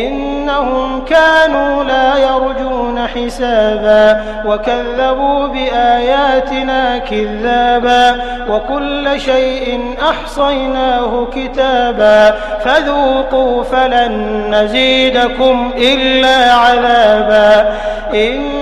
إنهم كانوا لا يرجون حسابا وكذبوا بآياتنا كذابا وكل شيء أحصيناه كتابا فذوقوا فلن نزيدكم إلا عذابا إن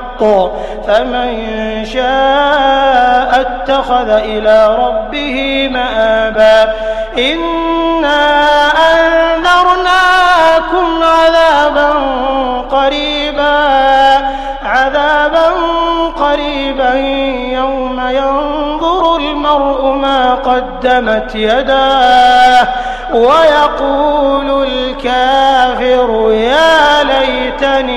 الحق فمن شاء اتخذ إلى ربه مآبا. إنا أنذرناكم عذابا قريبا عذابا قريبا. يوم ينظر المرء ما قدمت يداه ويقول الكافر يا ليتني